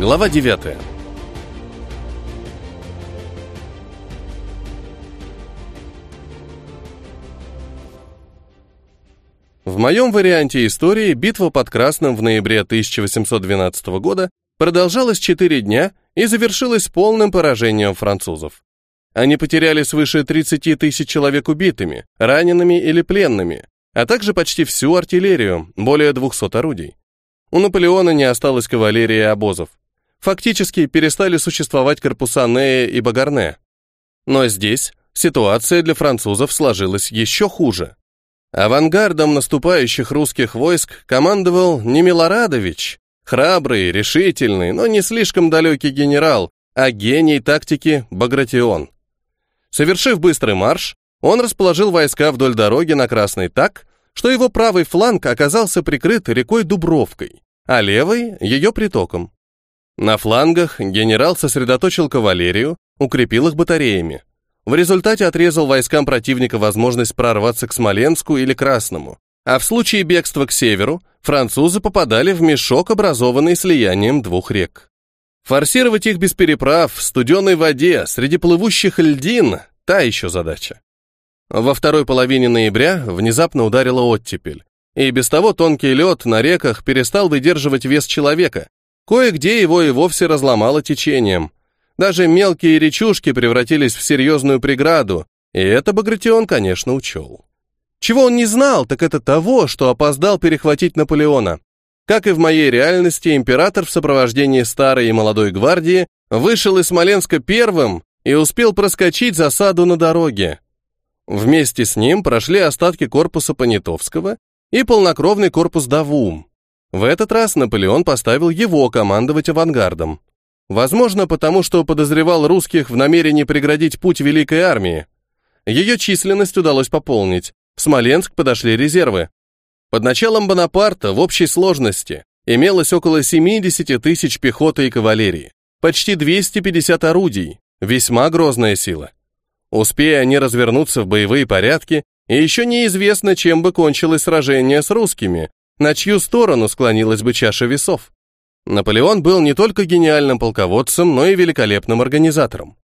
Глава 9. В моем варианте истории битва под Красным в ноябре 1812 года продолжалась 4 дня и завершилась полным поражением французов. Они потеряли свыше 30 тысяч человек убитыми, ранеными или пленными, а также почти всю артиллерию, более 200 орудий. У Наполеона не осталось кавалерии и обозов. Фактически перестали существовать корпуса Нея и Багарне. Но здесь ситуация для французов сложилась еще хуже. Авангардом наступающих русских войск командовал не Милорадович, храбрый, решительный, но не слишком далекий генерал, а гений тактики Багратион. Совершив быстрый марш, он расположил войска вдоль дороги на Красный так, что его правый фланг оказался прикрыт рекой Дубровкой, а левый — ее притоком. На флангах генерал сосредоточил кавалерию, укрепил их батареями. В результате отрезал войскам противника возможность прорваться к Смоленску или Красному, а в случае бегства к северу французы попадали в мешок, образованный слиянием двух рек. Форсировать их без переправ, в студеной воде, среди плывущих льдин – та еще задача. Во второй половине ноября внезапно ударила оттепель, и без того тонкий лед на реках перестал выдерживать вес человека. Кое-где его и вовсе разломало течением. Даже мелкие речушки превратились в серьезную преграду, и это Багратион, конечно, учел. Чего он не знал, так это того, что опоздал перехватить Наполеона. Как и в моей реальности, император в сопровождении старой и молодой гвардии вышел из Смоленска первым и успел проскочить засаду на дороге. Вместе с ним прошли остатки корпуса Понятовского и полнокровный корпус Давум. В этот раз Наполеон поставил его командовать авангардом. Возможно, потому что подозревал русских в намерении преградить путь Великой армии. Ее численность удалось пополнить. В Смоленск подошли резервы. Под началом Бонапарта в общей сложности имелось около 70 тысяч пехоты и кавалерии, почти 250 орудий, весьма грозная сила. Успея они развернуться в боевые порядки, и еще неизвестно, чем бы кончилось сражение с русскими, на чью сторону склонилась бы чаша весов. Наполеон был не только гениальным полководцем, но и великолепным организатором.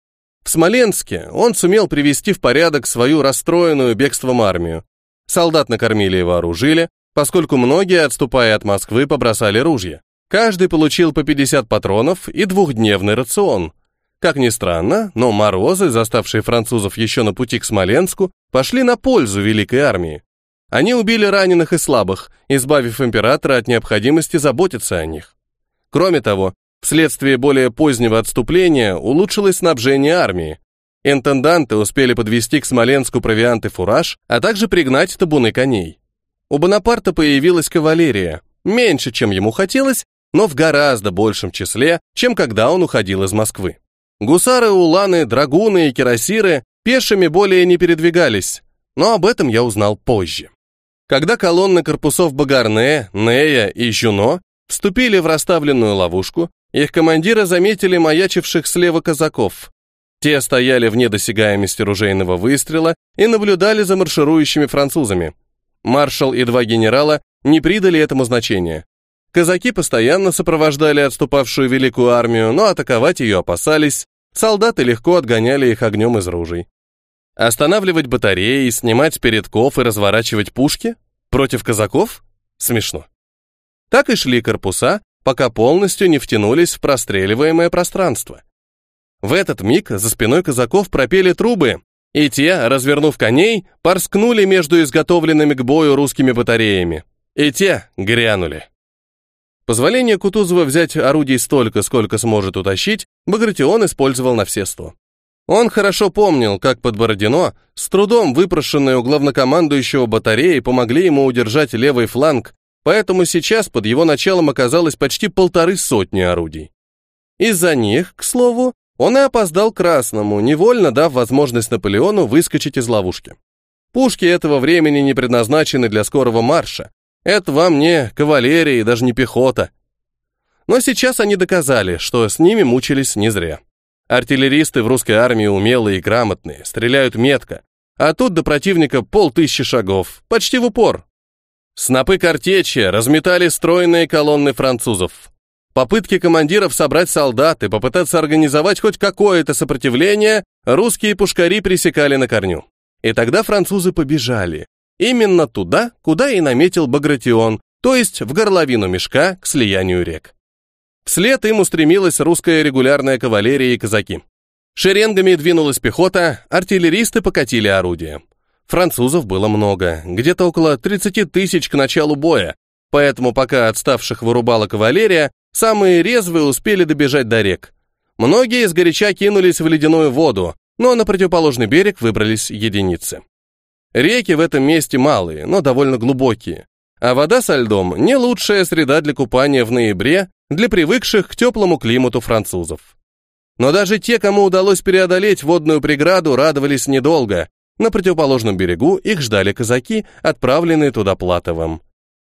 В Смоленске он сумел привести в порядок свою расстроенную бегством армию. Солдат накормили и вооружили, поскольку многие, отступая от Москвы, побросали ружья. Каждый получил по 50 патронов и двухдневный рацион – как ни странно, но морозы, заставшие французов еще на пути к Смоленску, пошли на пользу Великой армии. Они убили раненых и слабых, избавив императора от необходимости заботиться о них. Кроме того, вследствие более позднего отступления улучшилось снабжение армии. Интенданты успели подвести к Смоленску провиант и фураж, а также пригнать табуны коней. У Бонапарта появилась кавалерия, меньше, чем ему хотелось, но в гораздо большем числе, чем когда он уходил из Москвы. Гусары, уланы, драгуны и кирасиры пешими более не передвигались, но об этом я узнал позже. Когда колонны корпусов Багарне, Нея и Жюно вступили в расставленную ловушку, их командиры заметили маячивших слева казаков. Те стояли вне досягаемости ружейного выстрела и наблюдали за марширующими французами. Маршал и два генерала не придали этому значения. Казаки постоянно сопровождали отступавшую великую армию, но атаковать ее опасались, солдаты легко отгоняли их огнем из ружей. Останавливать батареи, снимать передков и разворачивать пушки? Против казаков? Смешно. Так и шли корпуса, пока полностью не втянулись в простреливаемое пространство. В этот миг за спиной казаков пропели трубы, и те, развернув коней, порскнули между изготовленными к бою русскими батареями. И те грянули. Позволение Кутузова взять орудий столько, сколько сможет утащить, Багратион использовал на все сто. Он хорошо помнил, как под Бородино с трудом выпрошенные у главнокомандующего батареи помогли ему удержать левый фланг, поэтому сейчас под его началом оказалось почти полторы сотни орудий. Из-за них, к слову, он и опоздал Красному, невольно дав возможность Наполеону выскочить из ловушки. Пушки этого времени не предназначены для скорого марша, это вам не кавалерия и даже не пехота. Но сейчас они доказали, что с ними мучились не зря. Артиллеристы в русской армии умелые и грамотные, стреляют метко, а тут до противника полтысячи шагов, почти в упор. Снопы картечи разметали стройные колонны французов. Попытки командиров собрать солдат и попытаться организовать хоть какое-то сопротивление русские пушкари пресекали на корню. И тогда французы побежали. Именно туда, куда и наметил Багратион, то есть в горловину мешка к слиянию рек. Вслед им устремилась русская регулярная кавалерия и казаки. Шеренгами двинулась пехота, артиллеристы покатили орудия. Французов было много, где-то около 30 тысяч к началу боя, поэтому пока отставших вырубала кавалерия, самые резвые успели добежать до рек. Многие сгоряча кинулись в ледяную воду, но на противоположный берег выбрались единицы. Реки в этом месте малые, но довольно глубокие, а вода со льдом не лучшая среда для купания в ноябре для привыкших к теплому климату французов. Но даже те, кому удалось преодолеть водную преграду, радовались недолго. На противоположном берегу их ждали казаки, отправленные туда Платовым.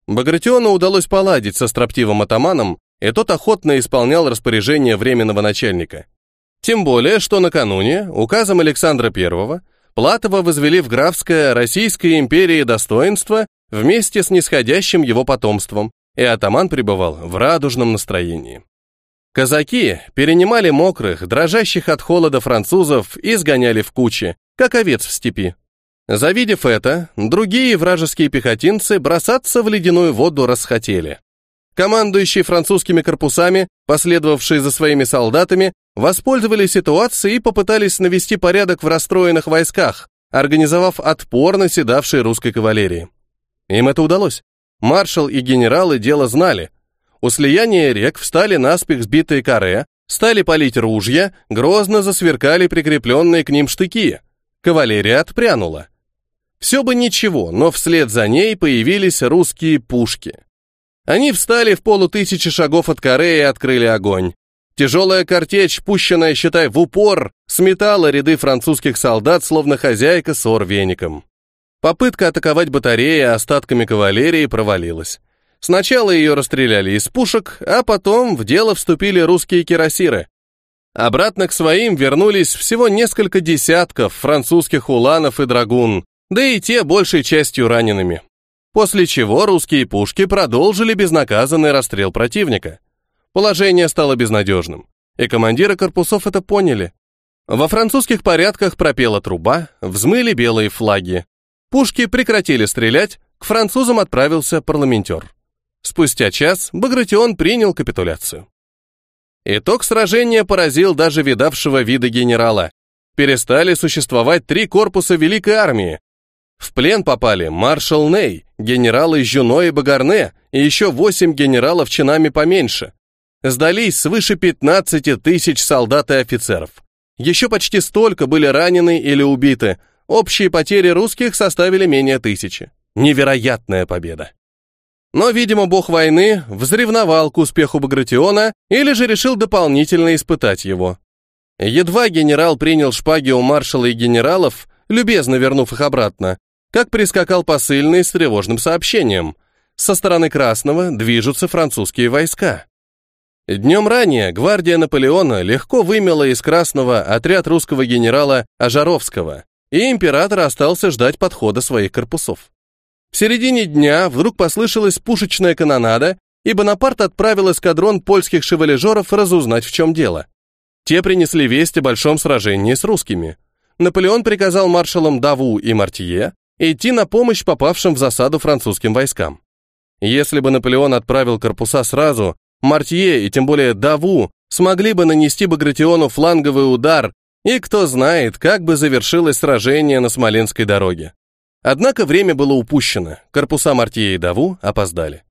Багратиону удалось поладить со строптивым атаманом, и тот охотно исполнял распоряжение временного начальника. Тем более, что накануне, указом Александра I, Платова возвели в графское Российской империи достоинство вместе с нисходящим его потомством, и атаман пребывал в радужном настроении. Казаки перенимали мокрых, дрожащих от холода французов и сгоняли в кучи, как овец в степи. Завидев это, другие вражеские пехотинцы бросаться в ледяную воду расхотели. Командующие французскими корпусами, последовавшие за своими солдатами, воспользовались ситуацией и попытались навести порядок в расстроенных войсках, организовав отпор наседавшей русской кавалерии. Им это удалось. Маршал и генералы дело знали. У слияния рек встали наспех сбитые каре, стали палить ружья, грозно засверкали прикрепленные к ним штыки. Кавалерия отпрянула. Все бы ничего, но вслед за ней появились русские пушки. Они встали в полутысячи шагов от каре и открыли огонь. Тяжелая картечь, пущенная, считай, в упор, сметала ряды французских солдат, словно хозяйка с орвеником. Попытка атаковать батареи остатками кавалерии провалилась. Сначала ее расстреляли из пушек, а потом в дело вступили русские кирасиры. Обратно к своим вернулись всего несколько десятков французских уланов и драгун, да и те большей частью ранеными. После чего русские пушки продолжили безнаказанный расстрел противника. Положение стало безнадежным, и командиры корпусов это поняли. Во французских порядках пропела труба, взмыли белые флаги, Пушки прекратили стрелять, к французам отправился парламентер. Спустя час Багратион принял капитуляцию. Итог сражения поразил даже видавшего вида генерала. Перестали существовать три корпуса Великой армии. В плен попали маршал Ней, генералы Жюно и Багарне и еще восемь генералов чинами поменьше. Сдались свыше 15 тысяч солдат и офицеров. Еще почти столько были ранены или убиты – Общие потери русских составили менее тысячи. Невероятная победа. Но, видимо, бог войны взревновал к успеху Багратиона или же решил дополнительно испытать его. Едва генерал принял шпаги у маршала и генералов, любезно вернув их обратно, как прискакал посыльный с тревожным сообщением. Со стороны Красного движутся французские войска. Днем ранее гвардия Наполеона легко вымела из Красного отряд русского генерала Ажаровского, и император остался ждать подхода своих корпусов. В середине дня вдруг послышалась пушечная канонада, и Бонапарт отправил эскадрон польских шевалежеров разузнать, в чем дело. Те принесли весть о большом сражении с русскими. Наполеон приказал маршалам Даву и Мартье идти на помощь попавшим в засаду французским войскам. Если бы Наполеон отправил корпуса сразу, Мартье и тем более Даву смогли бы нанести Багратиону фланговый удар и кто знает, как бы завершилось сражение на Смоленской дороге. Однако время было упущено, корпуса Мартье и Даву опоздали.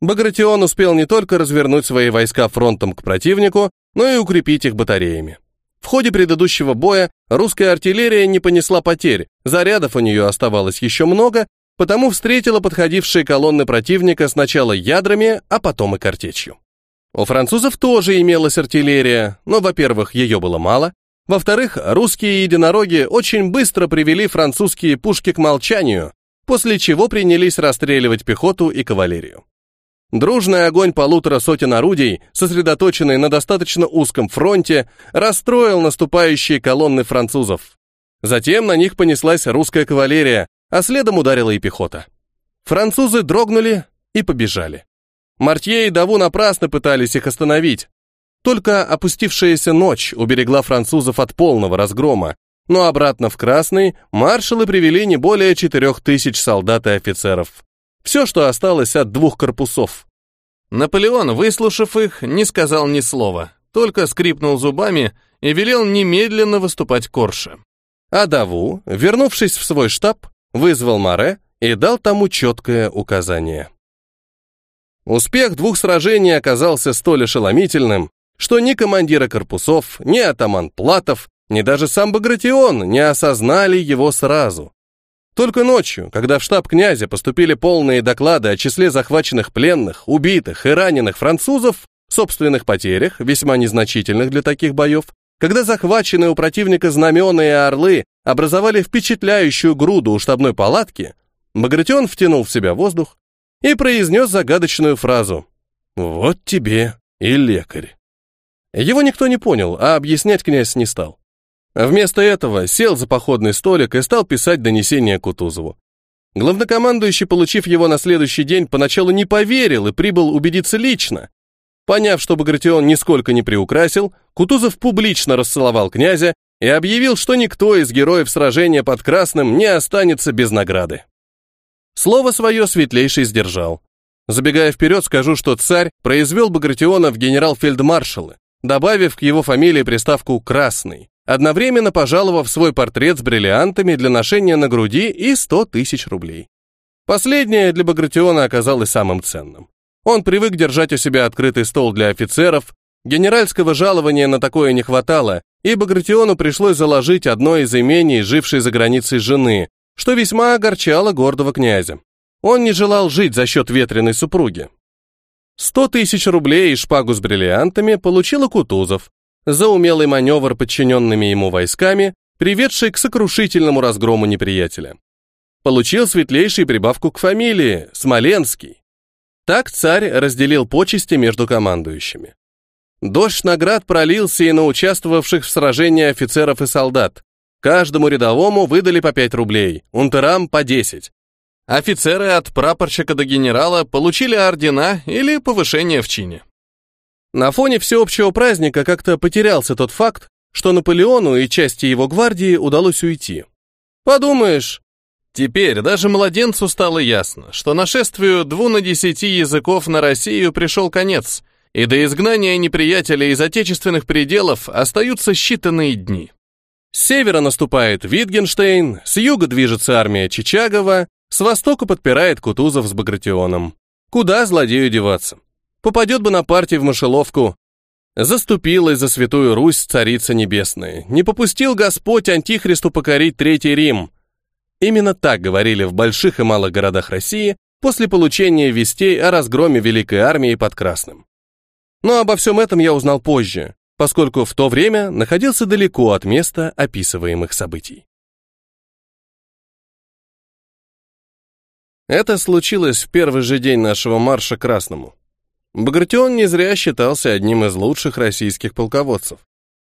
Багратион успел не только развернуть свои войска фронтом к противнику, но и укрепить их батареями. В ходе предыдущего боя русская артиллерия не понесла потерь, зарядов у нее оставалось еще много, потому встретила подходившие колонны противника сначала ядрами, а потом и картечью. У французов тоже имелась артиллерия, но, во-первых, ее было мало, во-вторых, русские единороги очень быстро привели французские пушки к молчанию, после чего принялись расстреливать пехоту и кавалерию. Дружный огонь полутора сотен орудий, сосредоточенный на достаточно узком фронте, расстроил наступающие колонны французов. Затем на них понеслась русская кавалерия, а следом ударила и пехота. Французы дрогнули и побежали. Мартье и Даву напрасно пытались их остановить. Только опустившаяся ночь уберегла французов от полного разгрома, но обратно в Красный маршалы привели не более четырех тысяч солдат и офицеров. Все, что осталось от двух корпусов. Наполеон, выслушав их, не сказал ни слова, только скрипнул зубами и велел немедленно выступать Корше. А Даву, вернувшись в свой штаб, вызвал Море и дал тому четкое указание. Успех двух сражений оказался столь ошеломительным, что ни командиры корпусов, ни атаман Платов, ни даже сам Багратион не осознали его сразу. Только ночью, когда в штаб князя поступили полные доклады о числе захваченных пленных, убитых и раненых французов, собственных потерях, весьма незначительных для таких боев, когда захваченные у противника знамена и орлы образовали впечатляющую груду у штабной палатки, Багратион втянул в себя воздух и произнес загадочную фразу «Вот тебе и лекарь». Его никто не понял, а объяснять князь не стал. Вместо этого сел за походный столик и стал писать донесение Кутузову. Главнокомандующий, получив его на следующий день, поначалу не поверил и прибыл убедиться лично. Поняв, что Багратион нисколько не приукрасил, Кутузов публично расцеловал князя и объявил, что никто из героев сражения под Красным не останется без награды. Слово свое светлейший сдержал. Забегая вперед, скажу, что царь произвел Багратиона в генерал-фельдмаршалы, добавив к его фамилии приставку «Красный», одновременно пожаловав свой портрет с бриллиантами для ношения на груди и 100 тысяч рублей. Последнее для Багратиона оказалось самым ценным. Он привык держать у себя открытый стол для офицеров, генеральского жалования на такое не хватало, и Багратиону пришлось заложить одно из имений, жившей за границей жены, что весьма огорчало гордого князя. Он не желал жить за счет ветреной супруги. Сто тысяч рублей и шпагу с бриллиантами получил Кутузов, за умелый маневр подчиненными ему войсками, приведший к сокрушительному разгрому неприятеля. Получил светлейший прибавку к фамилии – Смоленский. Так царь разделил почести между командующими. Дождь наград пролился и на участвовавших в сражении офицеров и солдат. Каждому рядовому выдали по 5 рублей, унтерам по 10. Офицеры от прапорщика до генерала получили ордена или повышение в чине. На фоне всеобщего праздника как-то потерялся тот факт, что Наполеону и части его гвардии удалось уйти. Подумаешь, теперь даже младенцу стало ясно, что нашествию дву на десяти языков на Россию пришел конец, и до изгнания неприятеля из отечественных пределов остаются считанные дни. С севера наступает Витгенштейн, с юга движется армия Чичагова, с востока подпирает Кутузов с Багратионом. Куда злодею деваться? Попадет бы на партии в мышеловку. Заступилась за святую Русь царица небесная. Не попустил Господь Антихристу покорить Третий Рим. Именно так говорили в больших и малых городах России после получения вестей о разгроме Великой Армии под Красным. Но обо всем этом я узнал позже, поскольку в то время находился далеко от места описываемых событий. Это случилось в первый же день нашего марша Красному. Багратион не зря считался одним из лучших российских полководцев.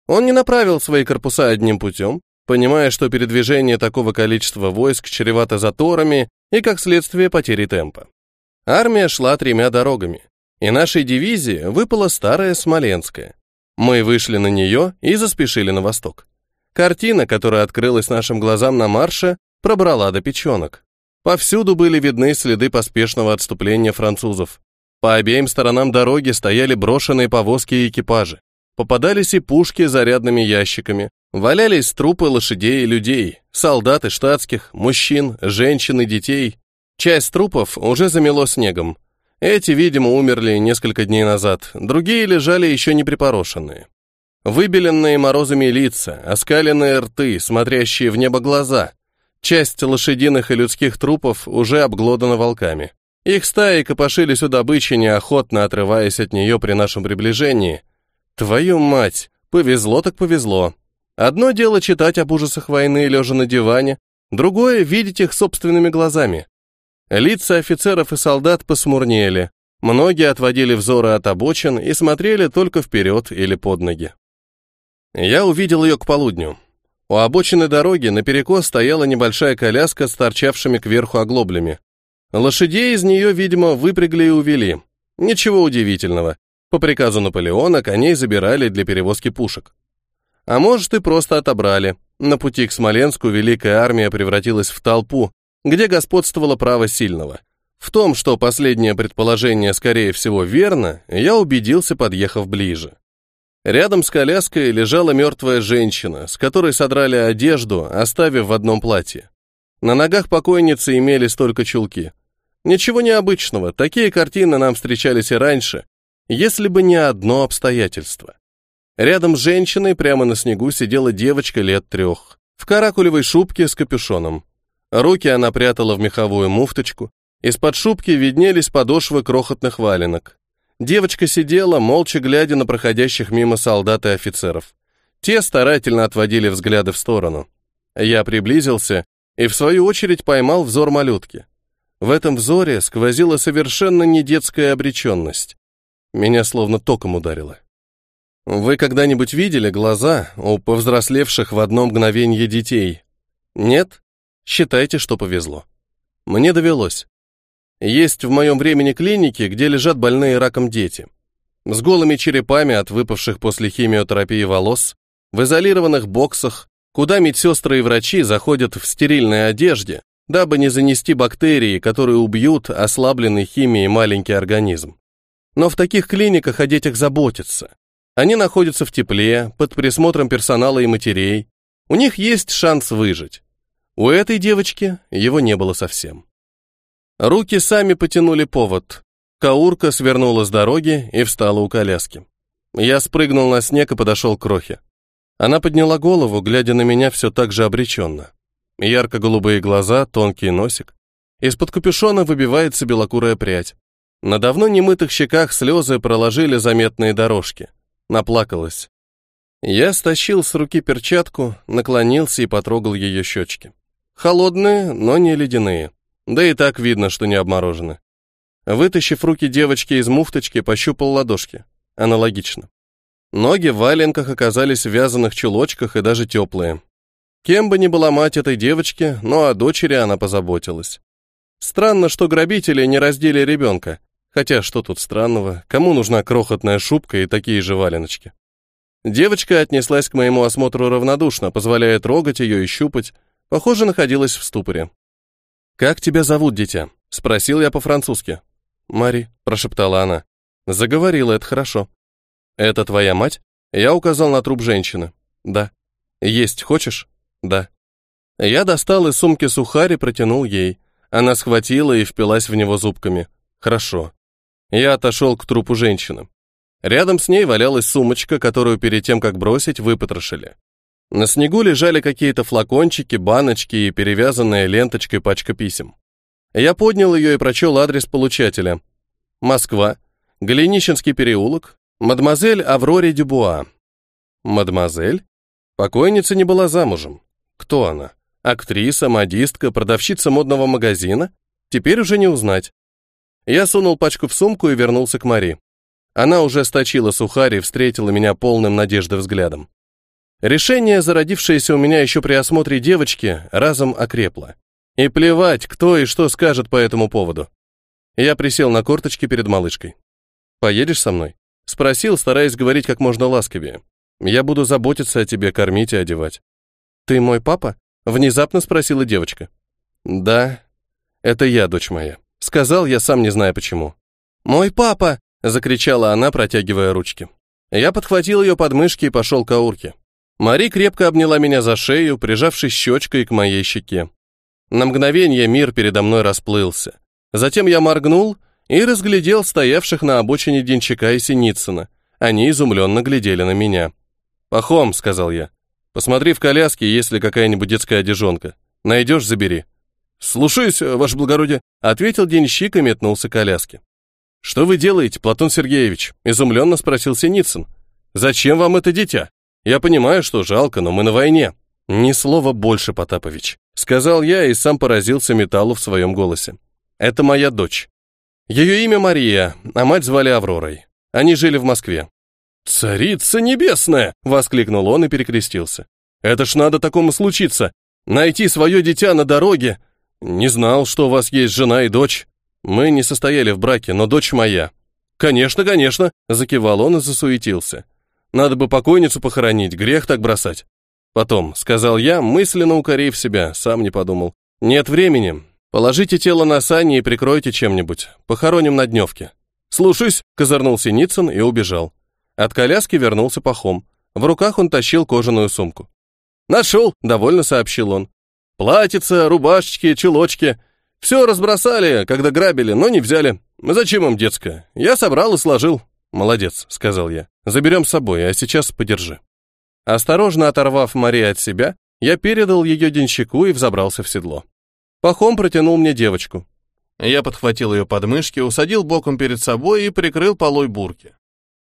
Он не направил свои корпуса одним путем, понимая, что передвижение такого количества войск чревато заторами и, как следствие, потерей темпа. Армия шла тремя дорогами, и нашей дивизии выпала старая Смоленская. Мы вышли на нее и заспешили на восток. Картина, которая открылась нашим глазам на марше, пробрала до печенок. Повсюду были видны следы поспешного отступления французов. По обеим сторонам дороги стояли брошенные повозки и экипажи. Попадались и пушки с зарядными ящиками. Валялись трупы лошадей и людей, солдат и штатских, мужчин, женщин и детей. Часть трупов уже замело снегом. Эти, видимо, умерли несколько дней назад, другие лежали еще не припорошенные. Выбеленные морозами лица, оскаленные рты, смотрящие в небо глаза. Часть лошадиных и людских трупов уже обглодана волками. Их стаи копошились у добычи, неохотно отрываясь от нее при нашем приближении. Твою мать, повезло так повезло. Одно дело читать об ужасах войны, лежа на диване, другое — видеть их собственными глазами. Лица офицеров и солдат посмурнели, многие отводили взоры от обочин и смотрели только вперед или под ноги. Я увидел ее к полудню. У обочины дороги наперекос стояла небольшая коляска с торчавшими кверху оглоблями. Лошадей из нее, видимо, выпрягли и увели. Ничего удивительного. По приказу Наполеона коней забирали для перевозки пушек. А может, и просто отобрали. На пути к Смоленску Великая Армия превратилась в толпу, где господствовало право сильного. В том, что последнее предположение, скорее всего, верно, я убедился, подъехав ближе. Рядом с коляской лежала мертвая женщина, с которой содрали одежду, оставив в одном платье. На ногах покойницы имелись только чулки. Ничего необычного, такие картины нам встречались и раньше, если бы не одно обстоятельство. Рядом с женщиной прямо на снегу сидела девочка лет трех, в каракулевой шубке с капюшоном. Руки она прятала в меховую муфточку, из-под шубки виднелись подошвы крохотных валенок. Девочка сидела, молча глядя на проходящих мимо солдат и офицеров. Те старательно отводили взгляды в сторону. Я приблизился и, в свою очередь, поймал взор малютки. В этом взоре сквозила совершенно не детская обреченность. Меня словно током ударило. Вы когда-нибудь видели глаза у повзрослевших в одно мгновение детей? Нет? Считайте, что повезло. Мне довелось. Есть в моем времени клиники, где лежат больные раком дети. С голыми черепами от выпавших после химиотерапии волос, в изолированных боксах, куда медсестры и врачи заходят в стерильной одежде, дабы не занести бактерии, которые убьют ослабленный химией маленький организм. Но в таких клиниках о детях заботятся. Они находятся в тепле, под присмотром персонала и матерей. У них есть шанс выжить. У этой девочки его не было совсем. Руки сами потянули повод. Каурка свернула с дороги и встала у коляски. Я спрыгнул на снег и подошел к Крохе. Она подняла голову, глядя на меня все так же обреченно. Ярко-голубые глаза, тонкий носик. Из-под капюшона выбивается белокурая прядь. На давно немытых щеках слезы проложили заметные дорожки. Наплакалась. Я стащил с руки перчатку, наклонился и потрогал ее щечки. Холодные, но не ледяные. Да и так видно, что не обморожены. Вытащив руки девочки из муфточки, пощупал ладошки. Аналогично. Ноги в валенках оказались в вязаных чулочках и даже теплые. Кем бы ни была мать этой девочки, но о дочери она позаботилась. Странно, что грабители не раздели ребенка. Хотя что тут странного, кому нужна крохотная шубка и такие же валеночки? Девочка отнеслась к моему осмотру равнодушно, позволяя трогать ее и щупать. Похоже, находилась в ступоре. «Как тебя зовут, дитя?» — спросил я по-французски. «Мари», — прошептала она. «Заговорила, это хорошо». «Это твоя мать?» Я указал на труп женщины. «Да». «Есть хочешь?» «Да». Я достал из сумки сухарь и протянул ей. Она схватила и впилась в него зубками. «Хорошо». Я отошел к трупу женщины. Рядом с ней валялась сумочка, которую перед тем, как бросить, выпотрошили. На снегу лежали какие-то флакончики, баночки и перевязанная ленточкой пачка писем. Я поднял ее и прочел адрес получателя. Москва, Голенищенский переулок, мадемуазель Авроре Дюбуа. Мадемуазель? Покойница не была замужем. Кто она? Актриса, модистка, продавщица модного магазина? Теперь уже не узнать. Я сунул пачку в сумку и вернулся к Мари. Она уже сточила сухарь и встретила меня полным надежды взглядом. Решение, зародившееся у меня еще при осмотре девочки, разом окрепло. И плевать, кто и что скажет по этому поводу. Я присел на корточки перед малышкой. «Поедешь со мной?» Спросил, стараясь говорить как можно ласковее. «Я буду заботиться о тебе, кормить и одевать». «Ты мой папа?» Внезапно спросила девочка. «Да, это я, дочь моя», — сказал я, сам не зная почему. «Мой папа!» — закричала она, протягивая ручки. Я подхватил ее подмышки и пошел к аурке. Мари крепко обняла меня за шею, прижавшись щечкой к моей щеке. На мгновение мир передо мной расплылся. Затем я моргнул и разглядел стоявших на обочине Денчака и Синицына. Они изумленно глядели на меня. «Пахом», — сказал я, — «посмотри в коляске, есть ли какая-нибудь детская одежонка. Найдешь — забери». «Слушаюсь, ваше благородие», — ответил денщик и метнулся к коляске. «Что вы делаете, Платон Сергеевич?» — изумленно спросил Синицын. «Зачем вам это дитя?» Я понимаю, что жалко, но мы на войне. Ни слова больше, Потапович. Сказал я и сам поразился металлу в своем голосе. Это моя дочь. Ее имя Мария, а мать звали Авророй. Они жили в Москве. «Царица небесная!» — воскликнул он и перекрестился. «Это ж надо такому случиться! Найти свое дитя на дороге! Не знал, что у вас есть жена и дочь. Мы не состояли в браке, но дочь моя. «Конечно, конечно», — закивал он и засуетился. «Надо бы покойницу похоронить, грех так бросать». Потом, сказал я, мысленно укорив себя, сам не подумал. «Нет времени. Положите тело на сани и прикройте чем-нибудь. Похороним на дневке». «Слушаюсь», — козырнул Синицын и убежал. От коляски вернулся Пахом. В руках он тащил кожаную сумку. «Нашел», — довольно сообщил он. «Платьица, рубашечки, чулочки. Все разбросали, когда грабили, но не взяли. Зачем им детское? Я собрал и сложил». «Молодец», — сказал я. «Заберем с собой, а сейчас подержи». Осторожно оторвав Мари от себя, я передал ее денщику и взобрался в седло. Пахом протянул мне девочку. Я подхватил ее подмышки, усадил боком перед собой и прикрыл полой бурки.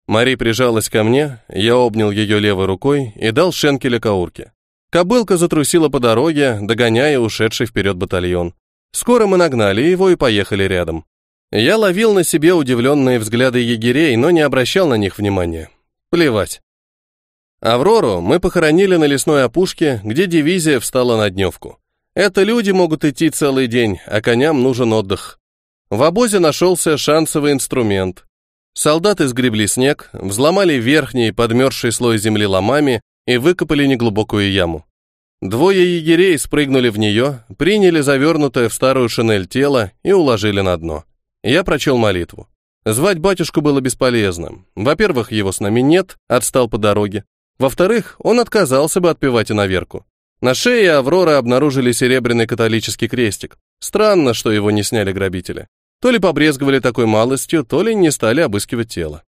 Мари прижалась ко мне, я обнял ее левой рукой и дал шенкеля каурке. Кобылка затрусила по дороге, догоняя ушедший вперед батальон. Скоро мы нагнали его и поехали рядом. Я ловил на себе удивленные взгляды егерей, но не обращал на них внимания. Плевать. Аврору мы похоронили на лесной опушке, где дивизия встала на дневку. Это люди могут идти целый день, а коням нужен отдых. В обозе нашелся шансовый инструмент. Солдаты сгребли снег, взломали верхний подмерзший слой земли ломами и выкопали неглубокую яму. Двое егерей спрыгнули в нее, приняли завернутое в старую шинель тело и уложили на дно. Я прочел молитву. Звать батюшку было бесполезно. Во-первых, его с нами нет, отстал по дороге. Во-вторых, он отказался бы отпевать иноверку. На шее Авроры обнаружили серебряный католический крестик. Странно, что его не сняли грабители. То ли побрезговали такой малостью, то ли не стали обыскивать тело.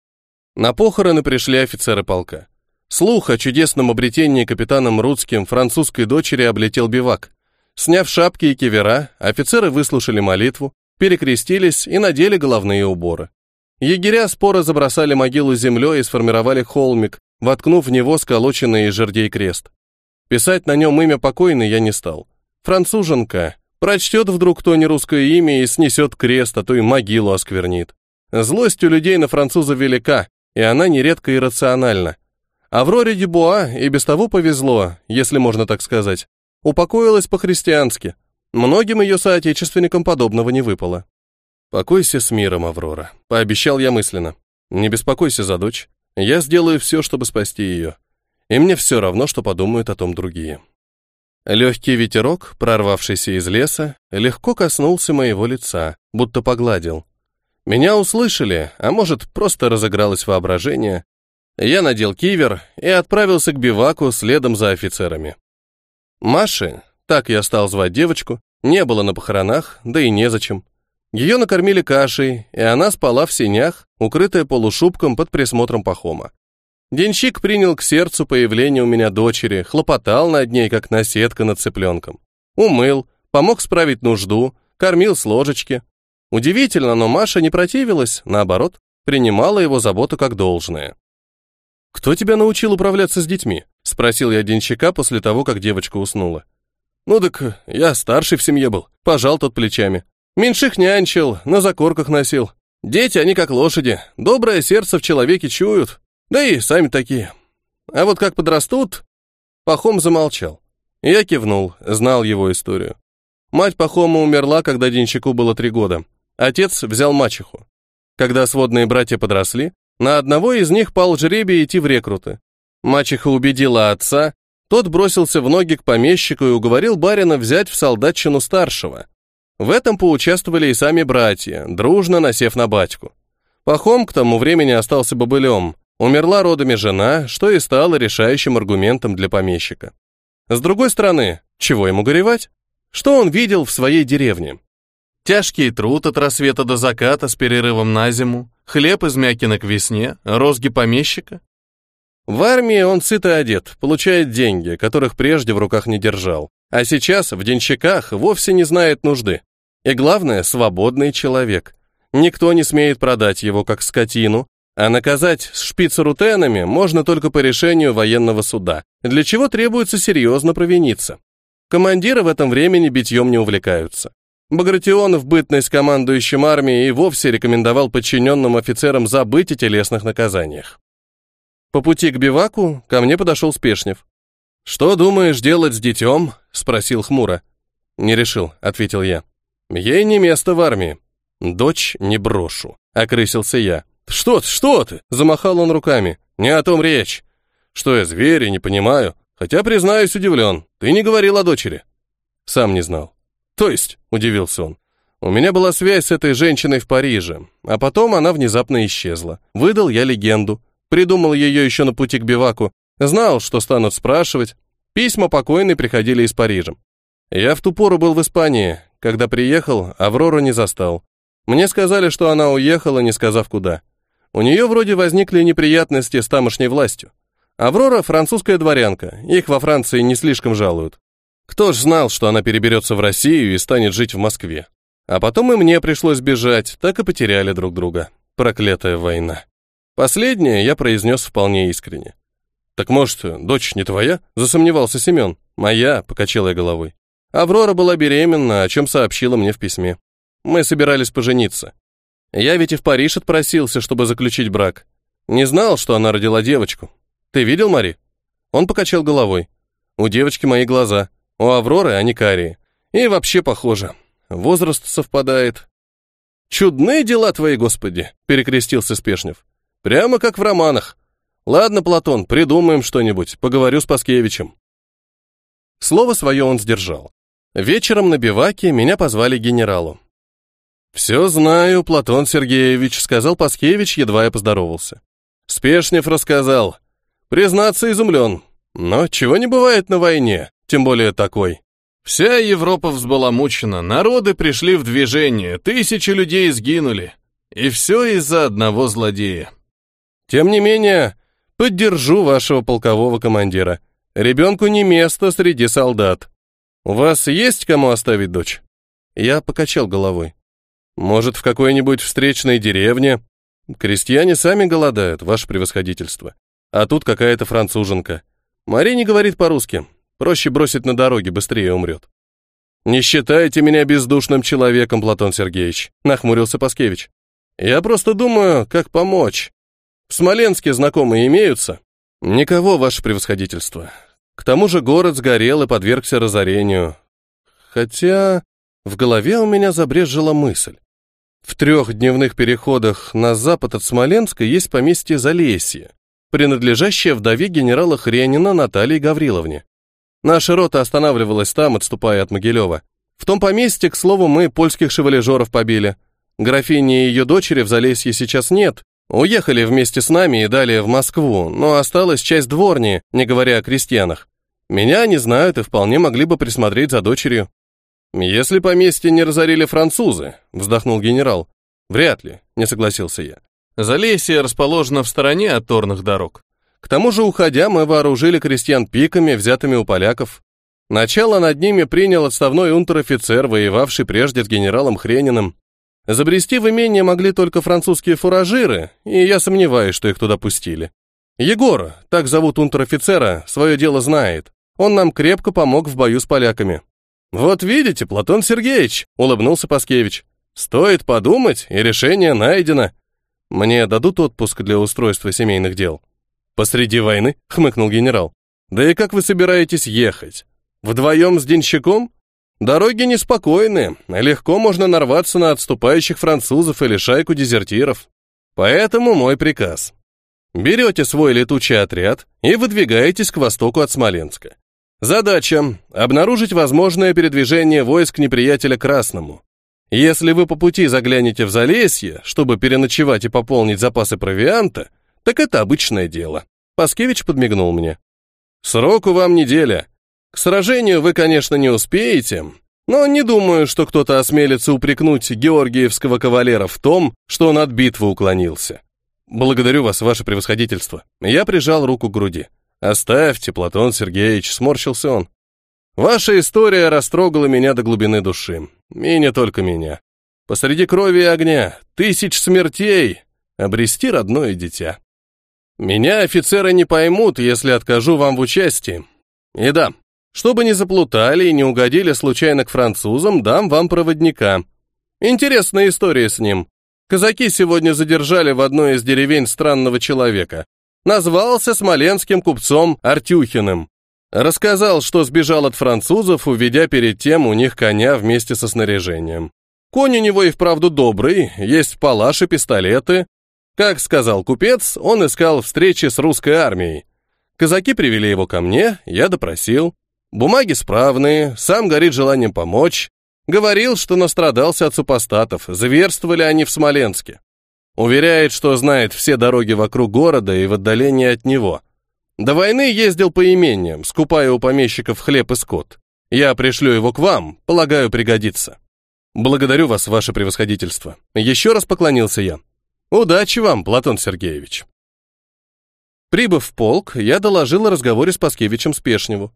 На похороны пришли офицеры полка. Слух о чудесном обретении капитаном Рудским французской дочери облетел бивак. Сняв шапки и кивера, офицеры выслушали молитву, перекрестились и надели головные уборы. Егеря споро забросали могилу землей и сформировали холмик, воткнув в него сколоченный из жердей крест. Писать на нем имя покойной я не стал. Француженка. Прочтет вдруг кто не русское имя и снесет крест, а то и могилу осквернит. Злость у людей на француза велика, и она нередко иррациональна. Авроре Дюбуа и без того повезло, если можно так сказать. Упокоилась по-христиански. Многим ее соотечественникам подобного не выпало. «Покойся с миром, Аврора», — пообещал я мысленно. «Не беспокойся за дочь. Я сделаю все, чтобы спасти ее. И мне все равно, что подумают о том другие». Легкий ветерок, прорвавшийся из леса, легко коснулся моего лица, будто погладил. Меня услышали, а может, просто разыгралось воображение, я надел кивер и отправился к биваку следом за офицерами. Маши, так я стал звать девочку, не было на похоронах, да и незачем. Ее накормили кашей, и она спала в сенях, укрытая полушубком под присмотром Пахома. Денщик принял к сердцу появление у меня дочери, хлопотал над ней, как наседка над цыпленком. Умыл, помог справить нужду, кормил с ложечки. Удивительно, но Маша не противилась, наоборот, принимала его заботу как должное. «Кто тебя научил управляться с детьми?» — спросил я денщика после того, как девочка уснула. «Ну так я старший в семье был», — пожал тот плечами. «Меньших нянчил, на закорках носил. Дети, они как лошади, доброе сердце в человеке чуют, да и сами такие. А вот как подрастут...» Пахом замолчал. Я кивнул, знал его историю. Мать Пахома умерла, когда денщику было три года. Отец взял мачеху. Когда сводные братья подросли, на одного из них пал жребий идти в рекруты. Мачеха убедила отца, тот бросился в ноги к помещику и уговорил барина взять в солдатчину старшего. В этом поучаствовали и сами братья, дружно насев на батьку. Пахом к тому времени остался бобылем. Умерла родами жена, что и стало решающим аргументом для помещика. С другой стороны, чего ему горевать? Что он видел в своей деревне? Тяжкий труд от рассвета до заката с перерывом на зиму, хлеб из мякина к весне, розги помещика. В армии он сыто одет, получает деньги, которых прежде в руках не держал, а сейчас в денщиках вовсе не знает нужды. И главное, свободный человек. Никто не смеет продать его как скотину, а наказать с шпицерутенами можно только по решению военного суда, для чего требуется серьезно провиниться. Командиры в этом времени битьем не увлекаются. Багратион в бытность командующим армией и вовсе рекомендовал подчиненным офицерам забыть о телесных наказаниях. По пути к биваку ко мне подошел Спешнев. «Что думаешь делать с детем?» — спросил хмуро. «Не решил», — ответил я. «Ей не место в армии. Дочь не брошу», — окрысился я. Что ты, что ты? Замахал он руками. Не о том речь. Что я зверь и не понимаю. Хотя, признаюсь, удивлен. Ты не говорил о дочери. Сам не знал. То есть, удивился он. У меня была связь с этой женщиной в Париже, а потом она внезапно исчезла. Выдал я легенду. Придумал ее еще на пути к биваку. Знал, что станут спрашивать. Письма покойной приходили из Парижа. Я в ту пору был в Испании. Когда приехал, Аврору не застал. Мне сказали, что она уехала, не сказав куда. У нее вроде возникли неприятности с тамошней властью. Аврора – французская дворянка, их во Франции не слишком жалуют. Кто ж знал, что она переберется в Россию и станет жить в Москве? А потом и мне пришлось бежать, так и потеряли друг друга. Проклятая война. Последнее я произнес вполне искренне. «Так, может, дочь не твоя?» – засомневался Семен. «Моя», – покачала я головой. Аврора была беременна, о чем сообщила мне в письме. Мы собирались пожениться. Я ведь и в Париж отпросился, чтобы заключить брак. Не знал, что она родила девочку. Ты видел, Мари? Он покачал головой. У девочки мои глаза. У Авроры они карие. И вообще похоже. Возраст совпадает. Чудные дела твои, Господи, перекрестился Спешнев. Прямо как в романах. Ладно, Платон, придумаем что-нибудь. Поговорю с Паскевичем. Слово свое он сдержал. Вечером на биваке меня позвали генералу. «Все знаю, Платон Сергеевич», — сказал Паскевич, едва я поздоровался. Спешнев рассказал. Признаться, изумлен. Но чего не бывает на войне, тем более такой. Вся Европа взбаламучена, народы пришли в движение, тысячи людей сгинули. И все из-за одного злодея. Тем не менее, поддержу вашего полкового командира. Ребенку не место среди солдат. У вас есть кому оставить дочь? Я покачал головой. Может, в какой-нибудь встречной деревне? Крестьяне сами голодают, ваше превосходительство. А тут какая-то француженка. Мари не говорит по-русски. Проще бросить на дороге, быстрее умрет. «Не считайте меня бездушным человеком, Платон Сергеевич», — нахмурился Паскевич. «Я просто думаю, как помочь. В Смоленске знакомые имеются?» «Никого, ваше превосходительство. К тому же город сгорел и подвергся разорению. Хотя в голове у меня забрежила мысль. В трех дневных переходах на запад от Смоленска есть поместье Залесье, принадлежащее вдове генерала Хренина Наталье Гавриловне. Наша рота останавливалась там, отступая от Могилева. В том поместье, к слову, мы польских шевалежеров побили. Графини и ее дочери в Залесье сейчас нет. Уехали вместе с нами и далее в Москву, но осталась часть дворни, не говоря о крестьянах. Меня они знают и вполне могли бы присмотреть за дочерью. «Если поместье не разорили французы», — вздохнул генерал. «Вряд ли», — не согласился я. Залесье расположено в стороне от торных дорог. К тому же, уходя, мы вооружили крестьян пиками, взятыми у поляков. Начало над ними принял отставной унтер-офицер, воевавший прежде с генералом Хрениным. Забрести в имение могли только французские фуражиры, и я сомневаюсь, что их туда пустили. Егор, так зовут унтер-офицера, свое дело знает. Он нам крепко помог в бою с поляками. «Вот видите, Платон Сергеевич», — улыбнулся Паскевич. «Стоит подумать, и решение найдено. Мне дадут отпуск для устройства семейных дел». «Посреди войны?» — хмыкнул генерал. «Да и как вы собираетесь ехать? Вдвоем с денщиком? Дороги неспокойные, легко можно нарваться на отступающих французов или шайку дезертиров. Поэтому мой приказ. Берете свой летучий отряд и выдвигаетесь к востоку от Смоленска. Задача – обнаружить возможное передвижение войск неприятеля Красному. Если вы по пути заглянете в Залесье, чтобы переночевать и пополнить запасы провианта, так это обычное дело. Паскевич подмигнул мне. Сроку вам неделя. К сражению вы, конечно, не успеете, но не думаю, что кто-то осмелится упрекнуть георгиевского кавалера в том, что он от битвы уклонился. Благодарю вас, ваше превосходительство. Я прижал руку к груди. «Оставьте, Платон Сергеевич», — сморщился он. «Ваша история растрогала меня до глубины души. И не только меня. Посреди крови и огня, тысяч смертей, обрести родное дитя. Меня офицеры не поймут, если откажу вам в участии. И да, чтобы не заплутали и не угодили случайно к французам, дам вам проводника. Интересная история с ним. Казаки сегодня задержали в одной из деревень странного человека. Назвался смоленским купцом Артюхиным. Рассказал, что сбежал от французов, уведя перед тем у них коня вместе со снаряжением. Конь у него и вправду добрый, есть палаши, пистолеты. Как сказал купец, он искал встречи с русской армией. Казаки привели его ко мне, я допросил. Бумаги справные, сам горит желанием помочь. Говорил, что настрадался от супостатов, зверствовали они в Смоленске. Уверяет, что знает все дороги вокруг города и в отдалении от него. До войны ездил по имениям, скупая у помещиков хлеб и скот. Я пришлю его к вам, полагаю, пригодится. Благодарю вас, ваше превосходительство. Еще раз поклонился я. Удачи вам, Платон Сергеевич. Прибыв в полк, я доложил о разговоре с Паскевичем Спешневу.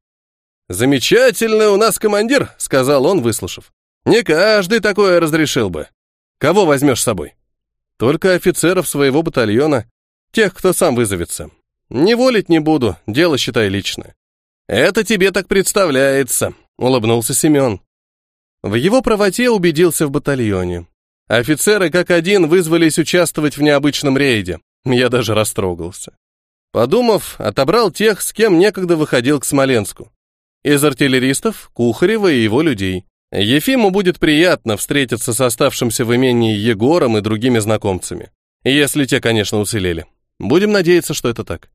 «Замечательный у нас командир», — сказал он, выслушав. «Не каждый такое разрешил бы. Кого возьмешь с собой?» «Только офицеров своего батальона, тех, кто сам вызовется. Не волить не буду, дело, считай, личное». «Это тебе так представляется», — улыбнулся Семен. В его правоте убедился в батальоне. Офицеры как один вызвались участвовать в необычном рейде. Я даже растрогался. Подумав, отобрал тех, с кем некогда выходил к Смоленску. Из артиллеристов — Кухарева и его людей. Ефиму будет приятно встретиться с оставшимся в имении Егором и другими знакомцами. Если те, конечно, уцелели. Будем надеяться, что это так.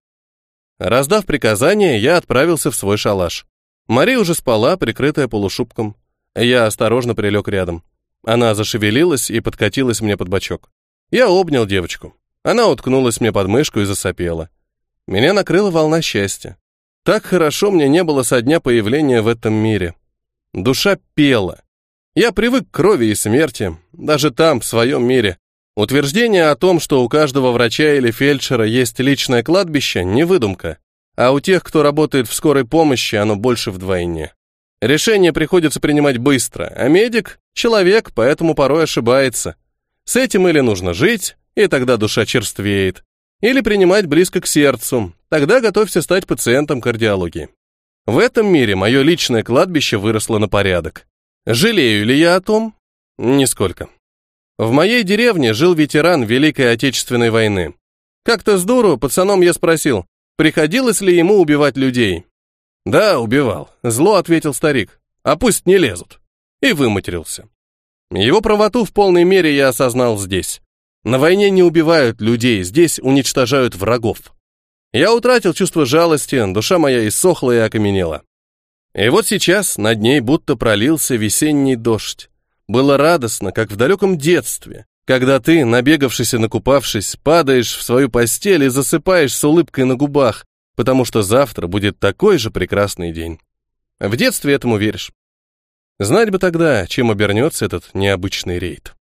Раздав приказание, я отправился в свой шалаш. Мария уже спала, прикрытая полушубком. Я осторожно прилег рядом. Она зашевелилась и подкатилась мне под бочок. Я обнял девочку. Она уткнулась мне под мышку и засопела. Меня накрыла волна счастья. Так хорошо мне не было со дня появления в этом мире. Душа пела. Я привык к крови и смерти, даже там, в своем мире. Утверждение о том, что у каждого врача или фельдшера есть личное кладбище, не выдумка. А у тех, кто работает в скорой помощи, оно больше вдвойне. Решение приходится принимать быстро, а медик — человек, поэтому порой ошибается. С этим или нужно жить, и тогда душа черствеет, или принимать близко к сердцу, тогда готовься стать пациентом кардиологии. В этом мире мое личное кладбище выросло на порядок. Жалею ли я о том? Нисколько. В моей деревне жил ветеран Великой Отечественной войны. Как-то с дуру пацаном я спросил, приходилось ли ему убивать людей. «Да, убивал», — зло ответил старик. «А пусть не лезут». И выматерился. Его правоту в полной мере я осознал здесь. На войне не убивают людей, здесь уничтожают врагов. Я утратил чувство жалости, душа моя иссохла и окаменела. И вот сейчас над ней будто пролился весенний дождь. Было радостно, как в далеком детстве, когда ты, набегавшись и накупавшись, падаешь в свою постель и засыпаешь с улыбкой на губах, потому что завтра будет такой же прекрасный день. В детстве этому веришь. Знать бы тогда, чем обернется этот необычный рейд.